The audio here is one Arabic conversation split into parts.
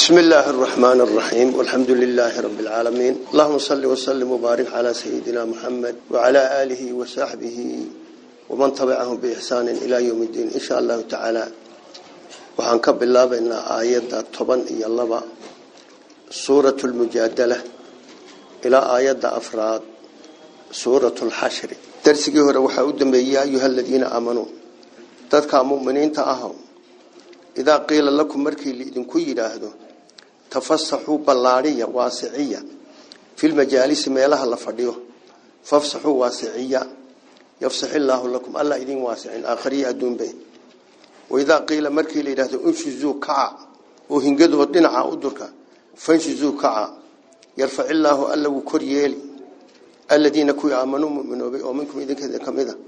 بسم الله الرحمن الرحيم والحمد لله رب العالمين. اللهم صل وسلم وبارك على سيدنا محمد وعلى آله وصحبه ومن تبعهم بإحسان إلى يوم الدين. إن شاء الله تعالى. وحنكب الله بأن آيات طبن إيا الله سورة المجادلة إلى آيات أفراد. سورة الحشر. درسك هو أدن يا أيها الذين آمنوا. تذكى مؤمنين تأهم إذا قيل لكم مركي لإذن كي يراهدو تفصحوا بلارية واسعية. في المجالس ميلها لفرديو فافصحوا واسعية. يفصح الله لكم. ألا إذن واسعين. آخرية أدون بين وإذا قيل مركي لإذن انشزوا كعا. وهنقذوا دنعا أدرك. فانشزوا كعا. يرفع الله ألا وكريالي الذين كوي آمنوا مؤمنوا ومنكم إذن كذا كمذا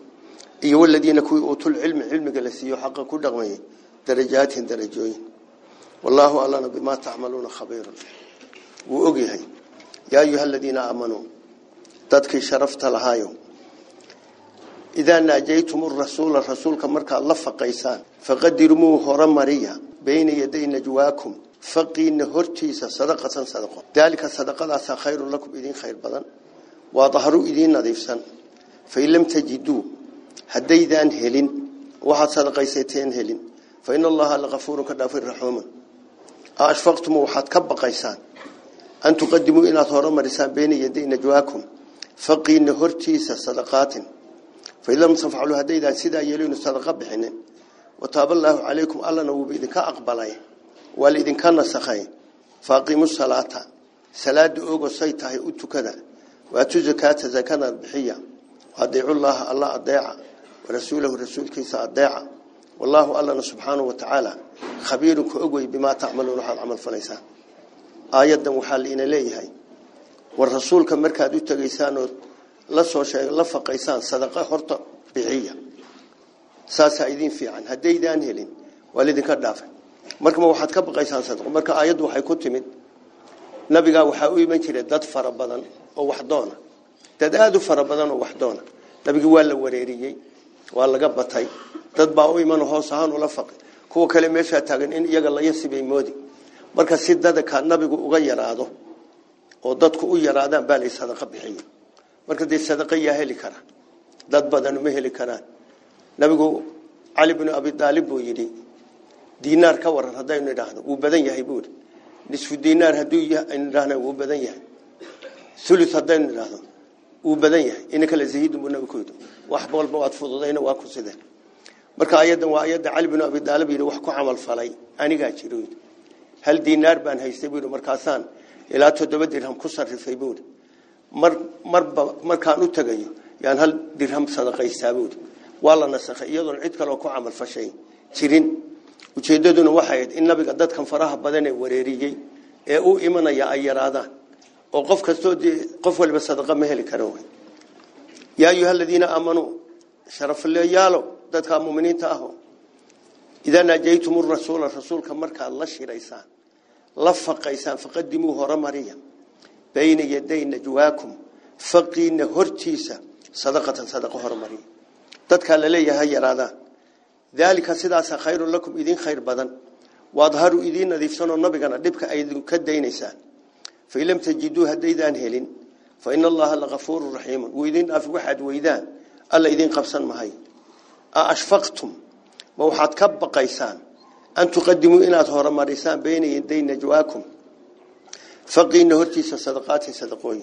إيه والذين كوي أوتوا العلم. علم قلسيو حقا كل درجات درجوين والله أعلم بما تعملون خبير. وأجيه يا أيها الذين آمنوا تدك شرفت لهايو. إذا ناجيتم الرسول الرسول كمرك الله فقيسان. فقدرموه رمريا بين يدي نجواكم. فقين هرتيس صدقة صدقة. ذلك صدقة خير لكم إذين خير بدن. وظهروا إذين نظيفسا فإن لم تجدوا هديدان هلين. واحد صدقيستين هلين. فإن الله لغفور كدافر رحوم أشفقتم وحد كبقيسان أن تقدموا إلى ثورة مرسان بين يدي نجواكم. فقين هرتيس صدقات فإن لم تفعلوا هديدا سيدا يلون الصدقة بحنين وتاب الله عليكم ألا نوب إذن كأقبلي والإذن كان نسخي فأقيموا الصلاة. صلاة أوغو سيطه أتو كذا. وأتو زكاة زكاة بحية. وأدعوا الله الله أدعى. ورسوله رسول كيسا أدعى. والله الله سبحانه وتعالى خبير كأقوي بما تعملون هذا عمل فليسان آيادا وحال إنا ليهي والرسول كمركا دو تغيسان لسو شيء لفقيسان صدقة حرطة بيعية ساسا إذين في عن هديدان هلين والذين كدافع marka ma waxaad ka baqaysaan sadaqo marka aayadu waxay ku timid nabiga waxa uu iman jiray dad fara badan oo wax doona dad aad u fara badan oo wax doona nabiga waa la wareeriyay waa laga batay dad baa u iman hoos ahaan ula faqay kuwa kale meesha taagan in iyaga la yasibay moodi marka si dadka nabigu uga yaraado oo dadku u yaraadaan baa la sadaqa bixiyo marka dee sadaqa yaa heli kara dad badan ma heli karaan nabigu cali ibn abi talib buu yidhi diinaar ka waran haddaynu idhaahdo wuu badan yahay buuri nisfu diinaar hadduu aynu idhaahna wuu badan yahay thuluth haddaynu idhaahdo wuu badan yahay ina kale zahiid buu nabigu yidhi wax walba waad fududayna waa ku sideen marka ayadan waa ayada cali ibn abi talib yidhi wax ku camal falay anigaa jiro hal diinaar baan haystay buuri markaasaan ilaa toddoba dirham ku sarrifay buuri mar marba markaan u tagayo yaan hal dirham sadaqaystaa buuri waa la nasakhay iyadoon cid kale ku camal fashay jirin ujeedaduna waxay ahayd in nabiga dadkan faraha badan ee wareeriyey ee u imanaya ay yaraadaan oo qof kastoo qof waliba sadaqa ma heli karo yaa ayuha aladiina aamanuu sharafleeyaalo dadka muuminiinta ah idaa naajaytum rasuula rasuulka markaad la shiraysaan la faqaysaan faqadimuu hore mariya bayna yaday najwaakum faqiina hortiisa sadaqatan sadaqa hore mariya dadka la leeyahay yaraadaan dalika sidaas khayru lakum idin khayr badan waadharu idin nadiifsano nabigana dibka ay ka daynaysaan fa ilam tajidu hadaydan helin fa inna allaha laghafurur rahim wa idin af waxad weydaan alla idin qabsan mahay أشفقتم موحد كب قيسان. أن تقدموا إنا ثورة مريسان بين يدي نجواكم. فقي نهرتي صدقات صدقوي.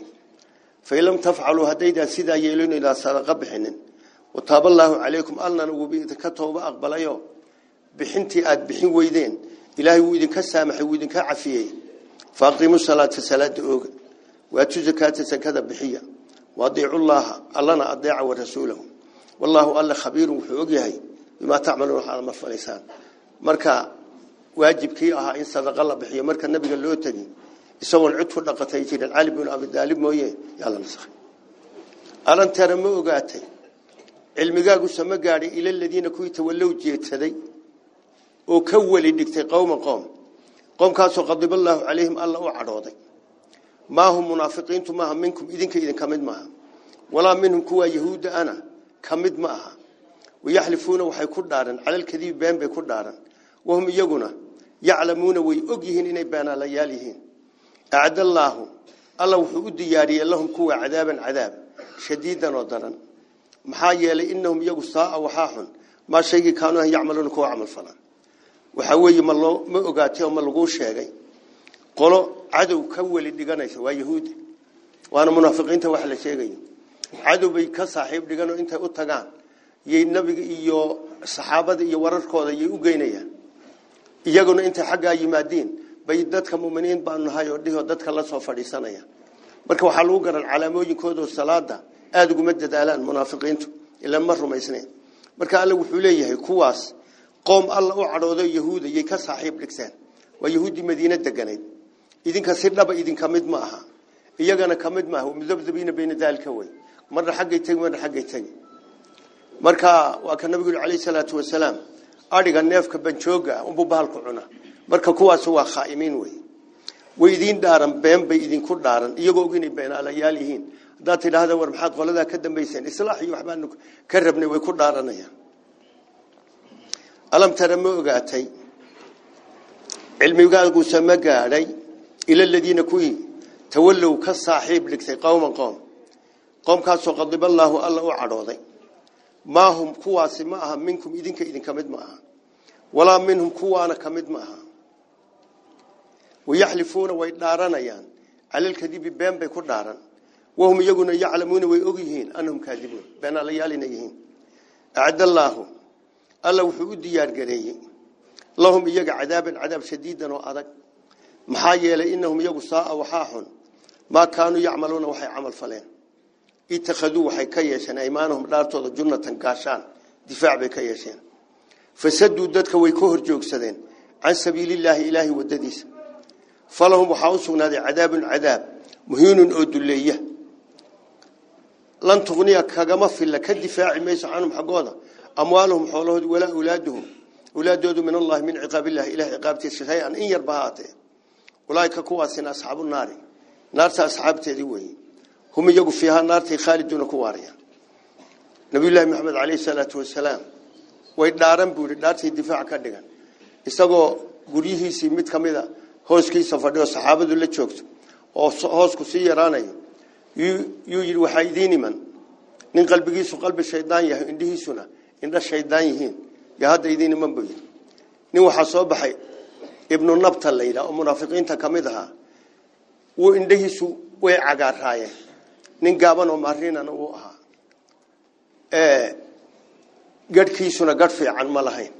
فإن لم تفعلوا هديدا سيدا يلون إلى صدق بحنن. وطاب الله عليكم ألنا نوبي إذا كتوب أقبل يو بحنتي آد بحن ويدين. إلهي ويدن كسامح ويدن كعفيه فأقيموا الصلاة صلاة دعوك. واتو زكاة سكذا بحية. وأضيعوا الله. ألنا أضيع ورسولهم والله ألا خبير وحوقيه بما تعملون مفع الإنسان مركا واجب كي أها إن صدق الله بحية مركا النبي قال له تجي يسوى العطف لقتي جيل العالم بن أبي الدالب مويه يلا نسخ ألن ترى موقاتي cilmigaagu sama gaadhay ila aladiina kuwii tawallow jeedsaday oo ka weli dhigtay qowma qoom qoomkaasoo qadiba allaahu calayhim alla u cadhooday maa hum munaafiqiintu maaha minkum idinka idinka mid maaha walaa minhum kuwaa yahuudda ana yaclamuuna way og yihiin inay beenaalayaal yihiin acdallaahu alla wuxuu u diyaariyey lahum kuwa cadaaban cadaab shadiidan oo daran maxaa yeelay inahum iyagu saaa waxaa xun maa shaygii kaanuu yacmaluuna kuwa camal falan waxaa weeye ma loo ma ogaatay oo ma laguu sheegay qolo cadow ka weli dhiganaysa waa yahuudi waana munaafiqiinta waxa la sheegayo cadow bay ka saaxiib dhigan oo intay u tagaan yay nabiga iyo saxaabada iyo wararkooda yay u geynayaan iyaguna intay xaggaa yimaadiin bay dadka muminiin baanu nahay oo dhiho dadka la soo fadhiisanaya marka waxaa lagu garan calaamooyinkooda salaada aada uguma dadaalaan munaafiqiintu ilaa ma rumaysneen marka alle wuxuu leeyahay kuwaas qoom alla u cadhoodo yahuuda yay ka saaxiib dhigteen waa yahuudi madiina deganayd idinka si dhaba idinka mid ma aha iyagana ka mid maaha mudabdabiina bayna daalika way marna xaggay tegi marka waa ka nabigu calayhi salaatu wasalaam adhiga neefka banjooga unbuu bahalku cuna marka kuwaas waa khaa'imiin wey way idiin dhaaran been bay idinku dhaaran iyagoo og inay beenaalayaal yihiin haddaad tidhaahda war maxaad qoladaa ka dambayseen islaax iyo waxbaanu ka rabnay way ku dhaaranayaan alam tara ma ogaatay cilmigaaguusa ma gaadhay ila aladiina kuwii tawallow ka saaxiib dhigtay qowman qoom hum kuwaasi ma aha minkum idinka idinka mid ma aha walaa minhum kuwaana ka mid ma aha wayaxlifuuna way dhaaranayaan calalkadibi been bay ku dhaaran wahum iyaguna yaclamuuna way og yihiin anahum kaadibuun beenaalayaal inay yihiin acdallaahu alla wuxuu u diyaargareeyey lahum iyaga cadaaban cadaab shadiidan oo adag maxaa yeelay inahum iyagu saaa waxaa xun maa kaanuu yacmaluuna waxay camal faleen dhaartooda junnatan gaashaan difaac bay ka yeesheen fasaduu dadka way ka hor joogsadeen can sabiilillaahi ilaahi wadadiisa falahum waxaa u sugnaaday cadaabun cadaab muhiinun oo dulleeya lan tuqniya kagama filla ka difaaci mayso canhum xaggooda amwaaluhum xoolahoodi walaa awlaaduhum awlaadoodu min allahi min ciqaabillahi ilahi ciqaabtiisa shay-an in yarba haatee ulaaika kuwaasina asxaabu naari naarta asxaabteedii weeye maxamed caleyhi salaatu wasalaam way dhaaran buu yidhi dhaartay difaac ka dhigan isagoo guryihiisii mid ka mida hooskiisa fadhiyo saxaabadu la joogto oo hoosku sii yaraanayo yuu yidhi waxaa idiin iman nin qalbigiisu qalbi shaydaan yahay indhihiisuna indha shaydaan yihiin yo hadda idiin iman buu yidhi nin waxaa soo baxay ibnu nabta la yidhaha oo munaafiqiinta ka mid ahaa wuu indhahiisu way cagaaraayeen nin gaaban oo marinana uu ahaa gadhkiisuna gadh fiican ma lahayn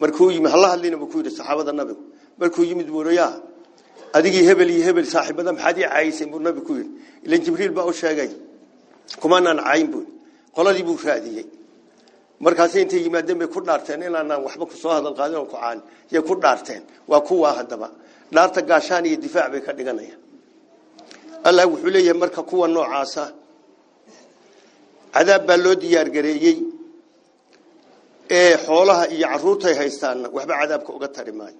markuu yimi hala hadlina buu ku yidhi saxaabada nabigu markuu yimid buurayaa adigii hebel iyo hebel saaxiibada maxaad ii caayisayn buu nabigu ku yidhi ilan jibriil baa u sheegay kumanaan caayin buu qoladii buu raadiyey markaasay intay yimaadeen bay ku dhaarteen inaanaan waxba kusoo hadal qaadin oo ku caan yay ku dhaarteen waa kuwaa haddaba dhaarta gaashaan iyo difaac bay ka dhiganayaan allah wuxuu leeyahay marka kuwa noocaasa cadaab baa loo diyaargareeyey ee xoolaha iyo caruurtay haystaanna waxba cadaabka uga tari maayo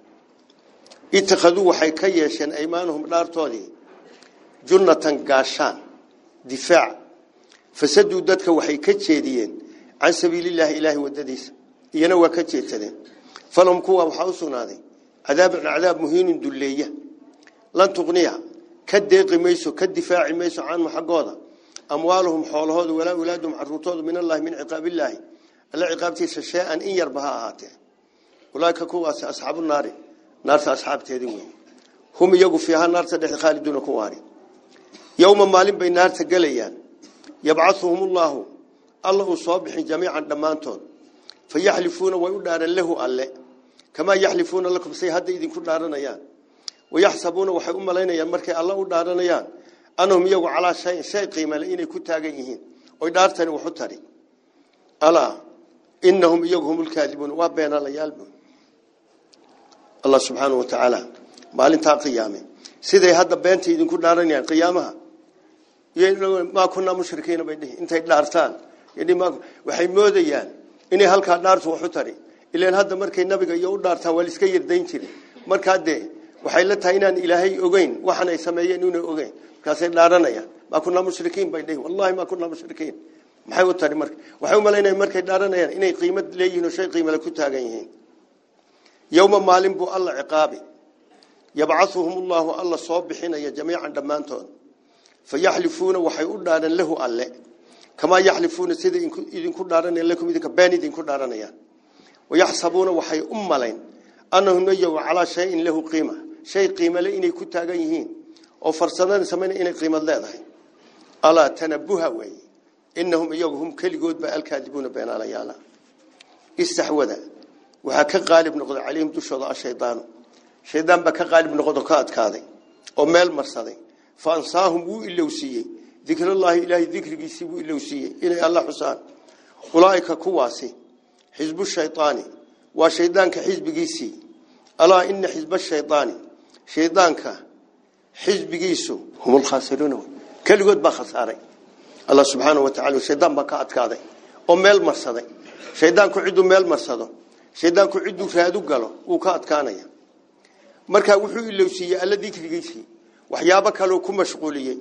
ittakhaduu waxay ka yeesheen aymaanuhum dhaartoodii junnatan gaashaan difaac fasaduu dadka waxay ka jeediyeen can sabiilillaahi ilaahi wadadiisa iyana waa ka jeedsadeen falahum kuwa waxaa u sugnaaday cadaabun cadaab muhiinun dulleeya lan tuqniya mayso canhum xaggooda amwaaluhum xoolahooda walaa awlaaduhum caruurtooda min allahi min ciqaabillaahi alla ciqaabtiisa shay-an in yarba ha ahaatee ulaaika kuwaasi asxaabu naari naarta asxaabteedii wey hum iyagu fiihaa naarta dhexe khaaliduuna ku waari yowma maalin bay naarta gelayaan yabcahuhum ullaahu alla uu soo bixin jamiican dhammaantood fayaxlifuuna way u dhaaran lahu alle kamaa yaxlifuuna lakum say hadda idinku dhaaranayaan ويحسبون وحي أمالين يمرك الله ودارنا يان أنهم يقوا على شيء شيء قيمة لإني كنت أجيهين ويدارتني وحطري ألا إنهم يقهم الكاذبون. وابين الله يالبون الله سبحانه وتعالى. ما لنتا قيامه. سيدي هذا بنتي إذن كنت دارنا يان قيامها. يعني ما كنا مشركين بيده. انت دارتان. يعني ما وحي موذي يان إني هل دارت وحطري إلا هذا مركي النبي يقول دارتان. والسكير دين شري مركات waxay la tahay inaan ilaahay ogeyn waxan ay sameeyeen inay ogeyn markaasay dhaaranayaan maa kunaa mushrikiin bay dhihi wallahi maa kunaa mushrikiin maxay u tari marka waxay u malaynayaan markay dhaaranayaan inay qiimad leeyihiin oo shay qiimale ku taagan yihiin yowma maalin buu alla ciqaabi yabcahuhum ullahu alla soo bixinaya jamiican dhammaantood fayaxlifuuna waxay u dhaaran lahu alle kamaa yaxlifuuna sida idinku dhaaranaya lakum idinka been idinku dhaaranayaan wayaxsabuuna waxay u malayn annahum calaa shayin lahu qiima شيء قيمة لإني كنت أجيهين أو فرصنا سمينا إني قيمة لا ذا ألا تنبهوا وعي إنهم يجهم كل جود بألكاذبون بين على يالا استحوذا. وهك غالب نقض عليهم تشرع الشيطان. شيطان بك غالب نقض كات كاذي. أو مال مرصدي. فأنصاهم بو إلوسية ذكر الله إلهي ذكر جسبو إلوسية إلى الله حسان. أولئك كواسي. حزب الشيطاني وشيطان كحزب جسي. ألا إن حزب الشيطاني shaydaanka xisbigiisu hum lkhaasiruuna keligood baa khasaaray allah subxaanahu wa tacala shaydaan baa ka adkaaday oo meel marsaday shaydaanku cidduu meel marsado shaydaanku cidduu raadu galo wuu ka adkaanaya markaa wuxuu ilowsiiyey alla dikrigiisii waxyaabo kaloo ku mashquuliyey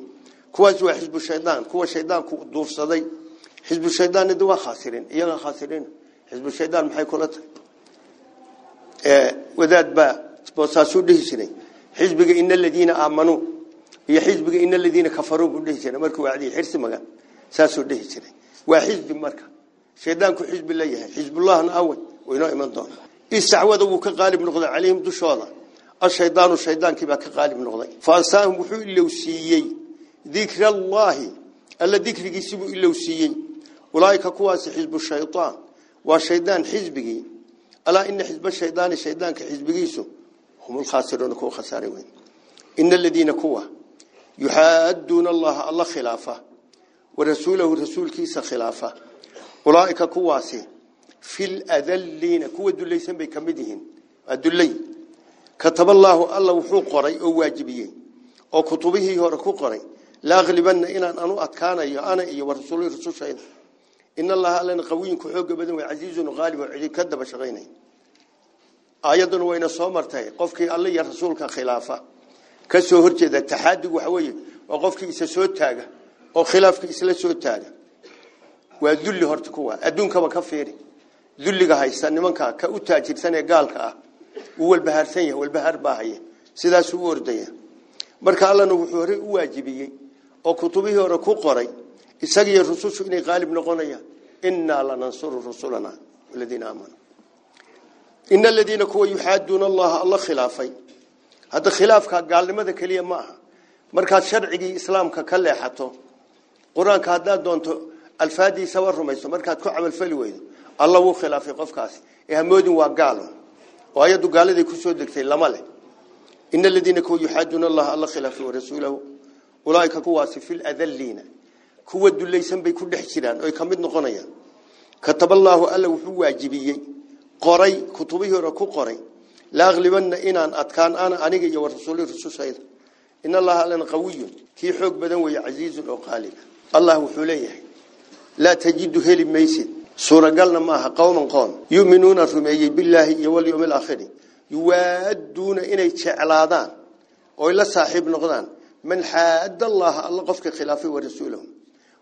kuwaas waa xisbu shaydaan kuwa shaydaanku duursaday xisbu shaydaan waa khaasiriin iyaga khaasiriin xisbu shaydaan maxay kula tahay wadaad baa boosaasuu dhihi jiray حزب إن الذين آمنوا. هي حزب إن الذين كفروا كله شيء مرك وعدي حرس مجا ساسو ده شيء وحزب مرك شيطان حزب الله حزب الله أول وينائم الضوء استعوذ أبوك قالب نقض عليهم دش هذا الشيطان والشيطان كباك قالب نقض فانسان محو إلا وسيي ذكر الله. ألا ذكر جسمه إلا وسيي ولايك كواس حزب الشيطان. والشيطان حزبه ألا إن حزب الشيطان الشيطان كحزب جسمه هم الخاسرون كوا خسارين إن الذين كوا يحادون الله الله خلافه ورسوله رسول كيس خلافه. أولئك كواسي في الأذلين كوا الدلي سنبي كمدهن. الدلي. كتب الله الله وحو قري أو واجبيين أو كتبه يهركو قري. لا غلبن إن أنو أتكان يا أنا أيو رسول رسول شايد. إن الله ألين قوي كحوق بدن وعزيز وغالب وعلي كذب شغينين oo aayaduna wayna soo martay qofkii alla iyo rasuulka khilaafa ka soo horjeeda taxaadigu waxa weeye waa qofkii isa soo taaga oo khilaafka isla soo taaga waa dulli horta kuwa adduunkaba ka fiiri dulliga haysta nimanka ka u taajirsan ee gaalka ah uu walbahaarsan yahay walbahaar baa haya sidaasuu u ordaya marka allana wuxuu horey u waajibiyey oo kutubihii hore ku qoray isagiiyo rusushu inay qaalib noqonayaan innaa lanansuru rusulana waladiina aamanuu ina aladiina kuwa yuxaaduuna allaha alla khilaafay hadda khilaafka gaalnimada keliya ma aha markaad sharcigii islaamka ka leexato qur-aanka haddaad doonto alfaadiisaba rumayso markaad ku camalfali weydo alla wuu khilaafay qofkaasi ee hamoodin waa gaalo oo ayadu gaaladay kusoo degtay lama leh ina aladiina kuwa yuxaaduuna allaha alla khilaafay warasuulahu ulaaika kuwaasi fi ladalliina kuwa dulaysan bay ku dhex jiraan oy ka mid noqonayaan kataballaahu alla wuxuu waajibiyey hore ku qoray laaglibanna inaan adkaan ana aniga iyo warasuuli rusushayda in allaha allana qawiyun kii xoog badan weeye casiizun oo qaaliba allah wuxuu leeyahay laa tajidu heli maysid suuragalna maaha qowman qoon yuminuuna rumeeyey bilaahi iyo walyowmi alaakhiri yuwaaduuna inay jeclaadaan oy la saaxiib noqdaan man xaada allaha alla qofka khilaafay warasuulahu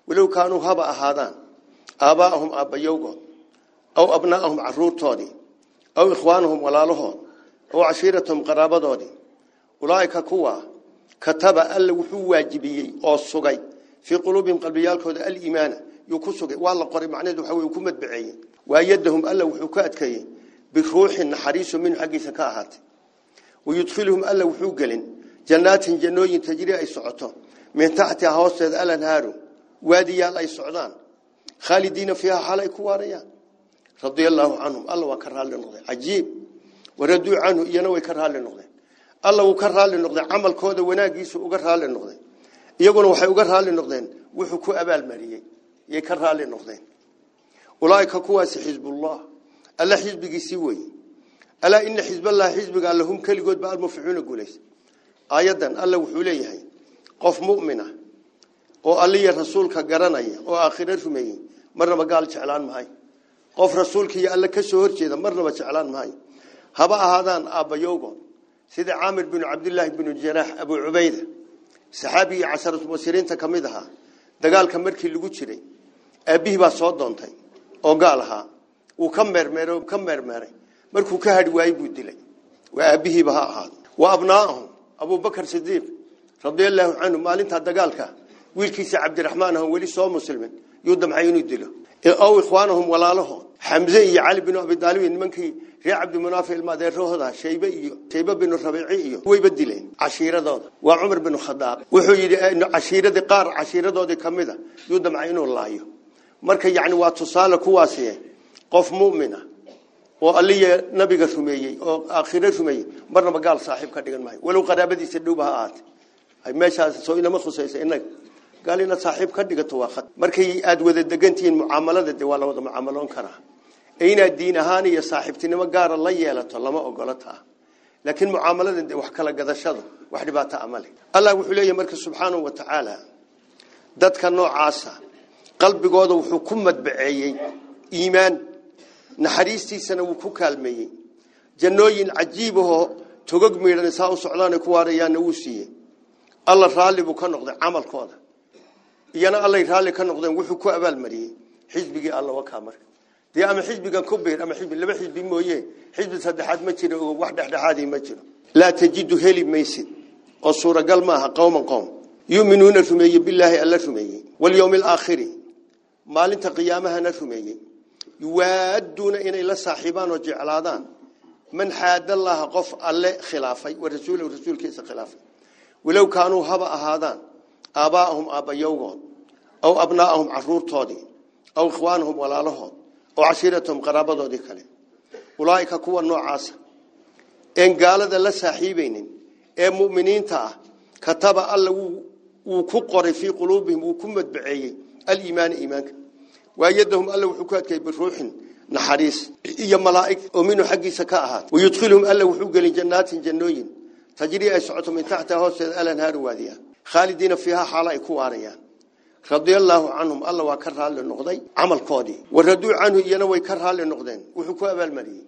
walow kaanuu haba ahaadaan aabaa'ahum aabbayowgood أو أبنائهم عرور تودي أو إخوانهم ولا لهم أو عشيرتهم قرابة تودي أولئك كوا كتب ألا وحوا جبيي أو الصغي في قلوبهم قلبيالك هذا الإيمان يكسوك والله قريب معنى ذو حوي وكمت بعي ويدهم ألا وحوكات كي بروح حريص من حق سكاهات. ويدخلهم ألا وحوكال جنات جنوي تجري أي سعته من تحت هوسد ألا نهارو وادي يالا أي سعطان خالدين فيها حالة كواريان ka raalli noqdeen cajiib waraduu canhu iyana way ka raalli noqdeen alla wuu ka raalli noqdeen camalkooda wanaagiisu uga raalli noqdeen iyaguna waxay uga raalli noqdeen wuxuu ku abaalmariyey yay ka raalli noqdeen ulaaika kuwaasi xisbullah alla xisbigiisii weeye alaa ina xisballahi xisbiga alla hum keligoodba almuflixuuna guulaysa aayadan alla wuxuu leeyahay qof mu'mina oo alliya rasuulka garanaya oo aakhiro rumeeyey marnaba gaal jeclaan mahay qof rasuulka iyo alle ka soo horjeeda marnaba jeclaan mahay haba ahaadaan aabbayowgood sida caamir binu cabdillaahi binu janaax abuu cubayda saxaabigii casharatmubashiriinta ka mid ahaa dagaalka markii lagu jiray aabbihii baa soo doontay oo gaal ahaa wuu ka meermeeray ka meermeeray markuu ka hadhi waayey buu dilay waa aabihiiba ha ahaado wa abnaa'ahum abubakar sidiiq radiallahu canhu maalintaa dagaalka wiilkiisa cabdiraxmaan ahon weli soo muslimin yuu damcay inuu dilo أو إخوانهم ولا لهم حمزة علي بن أبي طالب منكي يا عبد المناف المدير هو هذا شيبة شيبة بن الربيعي هو يبدلين عشيرة ذا وعمر بن الخطاب. وحيد إن عشيرة قار عشيرة ذا كم ذا يودم عينه الله يه مرك يعني واتصال كواسية قف مؤمنة. وقال لي نبي قسمي وآخرة قسمي برنا بقال صاحب كاتيجان ماي ولو قرابة دي سدوبها آت. أي ماشاء سوينا ما خصيصة إنك. Wada degantihiin mucaamalada de waa la wada mucaamaloon karaa ee inaad diin ahaan iyo saaxiibtinimo gaara la yeelato lama ogolo taa laakiin mucaamalada de wax kala gadashada wax dhibaato amale allah wuxuu leeyahay marka subxaanahu wa tacaala dadka noocaasa qalbigooda wuxuu ku madbaceeyey iimaan naxariistiisana wuu ku kaalmeeyey jannooyin cajiib ahoo togog miidhan saa u socdaanay ku waarayaanna wuu siiyey alla raalli buu ka noqday camalkooda iyana allay raalli ka noqdeen wuxuu ku abaalmariyey xisbigii alla wakaa marka dee ama xisbigan ku biir ama xisbi laba xisbi mooye xisbi saddexaad ma jiro oo wax dhexdhexaadii ma jiro laa tajidu heli maysid oo suuragal maaha qowman qowm yuuminuuna rumeeye bilaahi alla rumeeyey walyowmi alaakhiri maalinta qiyaamahana rumeeyey yuwaaduuna inay la saaxiibaan oo jeclaadaan man xaadallaha qof alle khilaafay wa rasuulahu rasuulkiisa khilaafay walow kaanuu haba ahaadaan آباءهم يوغون أو أبناءهم عرورتودي أو إخوانهم ولالهم أو عشيرتهم قرابضو دي كلي. أولئك كوا النوع عاصر. إن قال ذا لساحيبين إن مؤمنين تا كتب الله وكقر في قلوبهم وكمت بعي الإيمان إيمانك. ويدهم الله حكات كي بالروح نحريس. إيا ملائك أمين حقي سكاها. ويدخلهم الله حق لجنات جنوين. تجري أسعتهم من تحت هوسة الأنهار واذيها خالدين فيها حالة يكون رضي الله عنهم الله وكرها للنقضي. عمل قاضي وردوا عنه ينوى كرها للنقضين. وحكوا أبا المريء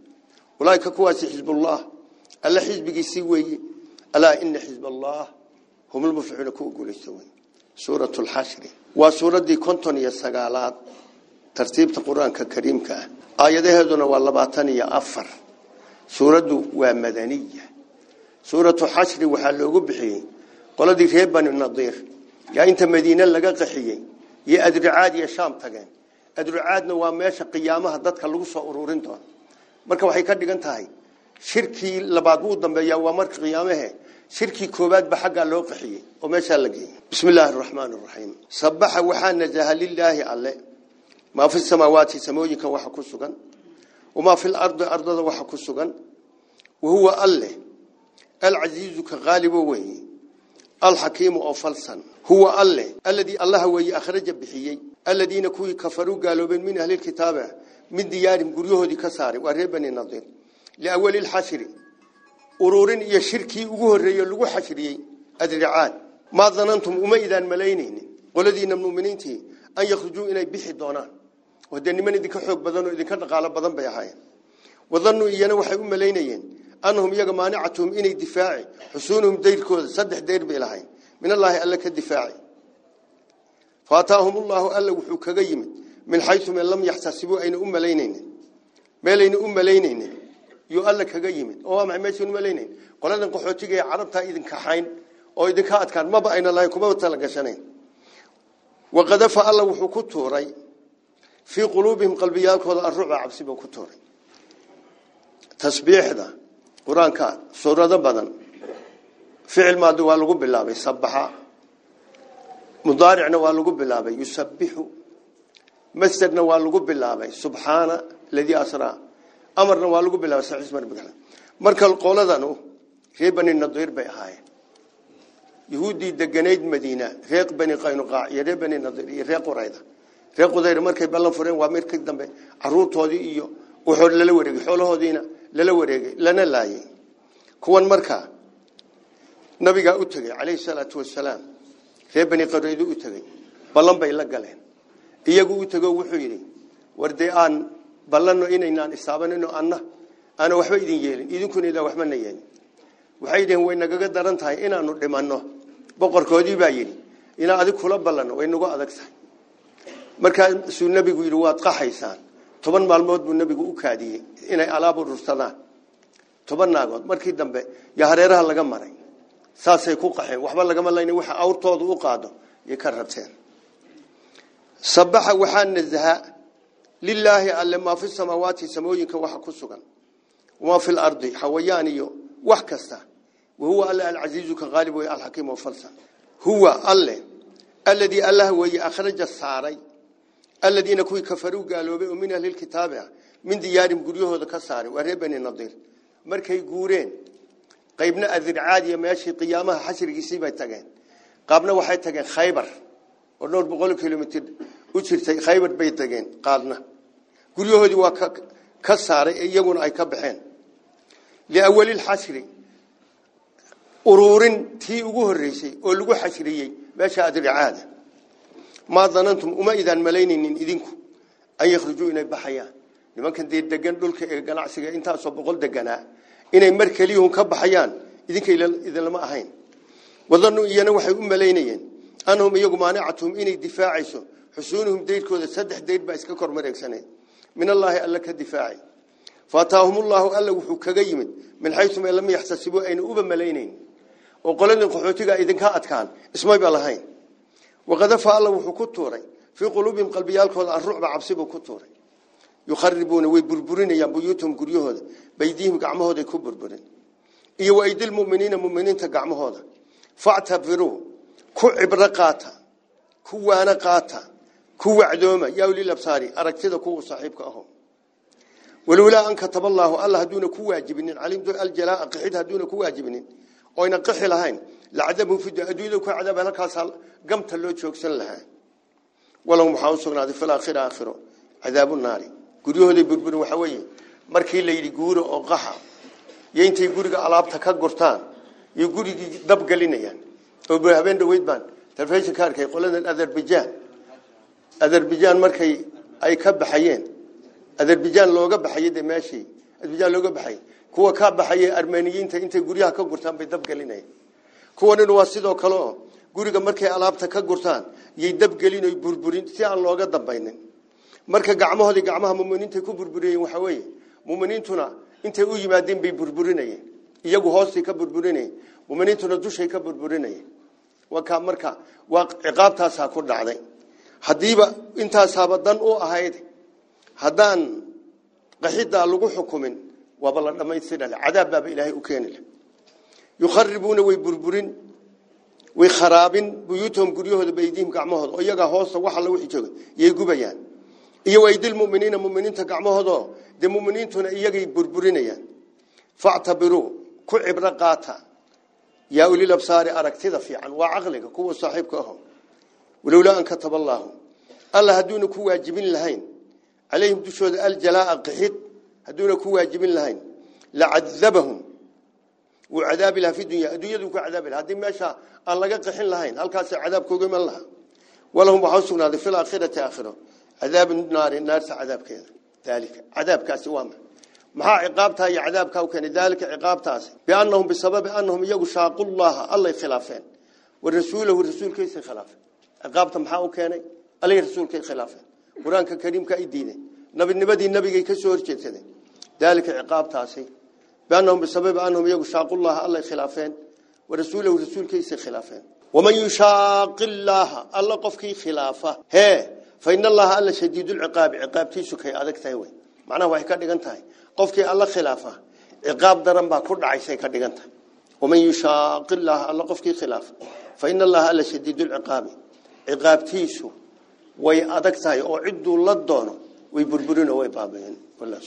ولايك حزب الله. ألا حزبك يسيوي ألا إن حزب الله هم المفعون كو قول يسوي سورة الحشر. وسورة دي كنتوني السقالات ترتيب القرآن الكريم كا ككريم آياتي هذونا واللباطانية أفر. سورة ومدنية. سورة حشر وحلوق بحيه qoladii reer bani nadiir yaa inta madiine laga qaxiyey iyo adricaad iyo shaam tageen adricaadna waa meesha qiyaamaha dadka lagu soo ururin doono marka waxay ka dhigan tahay shirkii labaad wuu dambeeyaa waa marka qiyaamahe shirkii koobaad ba xaggaa loo qaxiyey oo meeshaa la geeyey bismi illaahi araxmaani araxiim sabaxa waxaa najaha lilaahi alle maa fi samaawaati samooyinka waxa ku sugan wamaa fi lardi ardada waxa ku sugan wahuwa alle alcasiizu ka qaalibo weeye oo falsan huwa alle alladii allaha weeye akhraja bixiyey aladiina kuwii kafaruu gaaloobeen min ahlilkitaabe min diyaarin guryahoodii ka saaray waa reer bani nadiir liawali lxashri ururin iyo shirkii ugu horreeye lagu xashriyey adricaad maa danantum uma idaan malaynaynin qoladiina muminiintii an yakhrujuu inay bixi doonaan oo dee niman idinka xoog badan oo idinka dhaqaalo badan bay ahaayeen wadanuu iyana waxay u malaynayeen annahum iyaga maanicatuhum inay difaaci xusuunuhum dayrkooda saddex dayr bay lahayn min allaahi alle ka difaaci faataahum ullahu alle wuxuu kaga yimid min xayu men lam yaxtasibuu ayna u malaynaynin meelayna u malaynaynin yuu alle kaga yimid oo waa maxay meeshan malaynayn qoladan qaxootiga ee carabtaa idinka xayn oo idinka adkaan maba ayna lahayn kuma tala gashanayn waqadafa alla wuxuu qur-aanka suurado badan ficil maadi waa lagu bilaabay sabaxa mudaaricna waa lagu bilaabay yusabixu masderna waa lagu bilaabay subxaana ladii asraa amarna waa lagu bilaabay bigala marka qoladanu reer bani nadiir bay ahaayeen yahuuddii deganayd madiina reer bani qaynuqaac iyo bani nadiir iyo qurayda reer qudayr markay ballan fureen waa markii dambe caruurtoodii iyo wuxuu lala wareegay xoolahoodiina lala wareegay lana laayay. Kuwan markaa nabigaa u tegey calayhi salaatu wasalaam reer bani u tegey ballan bay la galeen. Iyagu u tego wuxuu yidhi war aan ballanno inaynaan isaabanino anna aana waxba idin yeelin idinkuna idaa waxbana yeelin. Waxay dhaheen way nagaga daran tahay inaanu dhimanno. Boqorkoodii baa yidhi inaan adig kula ballanno way nagu adag tahay. Markaasuu nebigu yidhi waad qaxaysaan toban maalmood buu nebigu u kaadiyey inay alaab urursadaan toban naagood markii dambe yaa hareeraha laga maray saasay ku qaxeen waxba lagama layna waxa awrtooda u qaado iyo ka rabteen sabaxa waxaa nazaha lilaahi alle maa fi samaawaati samooyinka waxa ku sugan wamaa fi lardi xawayaan iyo wax kasta wahuwa alle alcasiizu ka qaalib wey alxakiim falsa huwa alle alladii allah weeye akhraja saaray aladiina kuwii kafaruu gaaloobay oo min ahlilkitaabi ah min diyaarim guryahooda ka saaray waa reer bani nadiir markay guureen qaybna adircaadiya meeshii qiyaamaha xashrigiisii bay tageen qaabna waxay tageen khaybar oo dhowr boqol kilomitr u jirtay khaybar bay tageen qaadna guryahoodii waa ka saaray iyaguna ay ka baxeen liawalilxashri uruurin tii ugu horeysay oo lagu xashriyey meesha adircaada maa danantum uma idaan malaynaynin idinku an yakhrujuu inay baxayaan nimankan dee degan dhulka ee ganacsiga intaasoo boqol deganaa inay mar keliyuhun ka baxayaan idinka idinlama ahayn wadanuu iyana waxay u malaynayeen anhum iyagu maanicatuhum inay difaacayso xusuunuhum dayrkooda saddex dayr baa iska kor mareegsaneed min allaahi alla ka difaacay faataahumullahu alla wuxuu kaga yimid min xaysu mee lam yaxtasibuu ayna وقذف الله وحكتوري في قلوبهم قلبيالك الرعب عبسيب وكتوري يخربون ويبربرين يا بيوتهم قريه هذا بيديهم قعمه هذا يكبربرين إيه وأيدي المؤمنين المؤمنين تقعمه هذا فاعتبروه كعب رقاته كو أنا قاته كو عدومه يا ولي لبصاري أركت هذا كو صاحبك أهو. ولولا أن كتب الله الله دون كو واجبين. عليم دون الجلاء قحيد دون كو واجبين. أو إن قحي لهين cadaab halkaas gamta loo joogsan lahaa walahum waxaa u sugnaaday fil aakhira aakhiro cadaabu naari guryahooday burburin waxa weeye markii la yidhi guuro oo qaxa iyo intay guriga alaabta ka gurtaan iyo gurigii dab gelinayaan oo habeen dhaweyd baan telefishin ka arkay qoladan azerbaijan azerbaijan markay ay ka baxayeen azerbaijan looga baxayay de meeshii azerbaijan looga baxayay kuwa ka baxayay armeniyiinta intay guryaha ka gurtaan bay dab gelinayaan kuwanina waa sidoo kale guriga markay alaabta ka gurtaan dab gelin oy burburin si aan looga dambaynin marka gacmahoodii gacmaha muminiinta ku burburiyeen waxa weeye muminiintuna intay u yimaadeen bay burburinayeen iyagu hoostay ka burburinayeen muminiintuna dushay ka burburinayeen waa marka waa ciqaabtaasaa ku dhacday haddiiba intaasaaba dan u ahayd haddaan qaxidaa lagu xukumin waaba la dhammaystira cadaab baaba ilaahay u keeni yukharibuuna way burburin way kharaabin buyuutahum guryahooda baydiihim gacmahooda oo iyagaa hoosta wax alla wixii jooga yay gubayaan iyo waydil muminiina muminiinta gacmahoodoo dee muminiintuna iyagay burburinayaan factabiruu ku cibro qaata yaa ulil absaari aragtida fiican waa caqliga kuwa saaxiibka aho walowlaa an kataba allaahu alla hadduuna ku waajibin lahayn calayhim dushooda aljalaa qixid hadduuna ku waajibin lahayn lacadabahum وعذاب لها في الدنيا. الدنيا دوك عذاب لها دي ماشا الله قطحين لهين. هل كاس عذاب كوغم لها ولهم بحسونا هذا في الأخيرة تأخره عذاب النار. النار سعذاب كذا. ذلك. عذاب كاس وامه ما عقابتها هي عذاب كوكين ذلك عقاب عقابتها بأنهم بسبب أنهم يقشاقوا الله. الله خلافين. والرسول والرسول كيس خلاف عقابتهم حاو كاني عليه رسول كيس خلافين؟ قرآن كريم كأي دينه. نبي النبي النبي كيس ورشيت ذلك عقابتها بأنهم بسبب أنهم يشاق الله ألا خلافين. ورسوله ورسول كيس خلافين. ومن يشاق الله ألا قفكي خلافة. هي فإن الله ألا شديد العقاب. عقاب تيسك هي أذك تيوي معنى هو حكاة لغنتهي قفكي ألا خلافة. عقاب درنبا كرد عيسيك لغنتهي ومن يشاق الله ألا قفكي خلافة. فإن الله ألا شديد العقاب. عقاب تيسك. وي أذك تيوي أو عدو الله الدون ويبربرون ويبابين. والله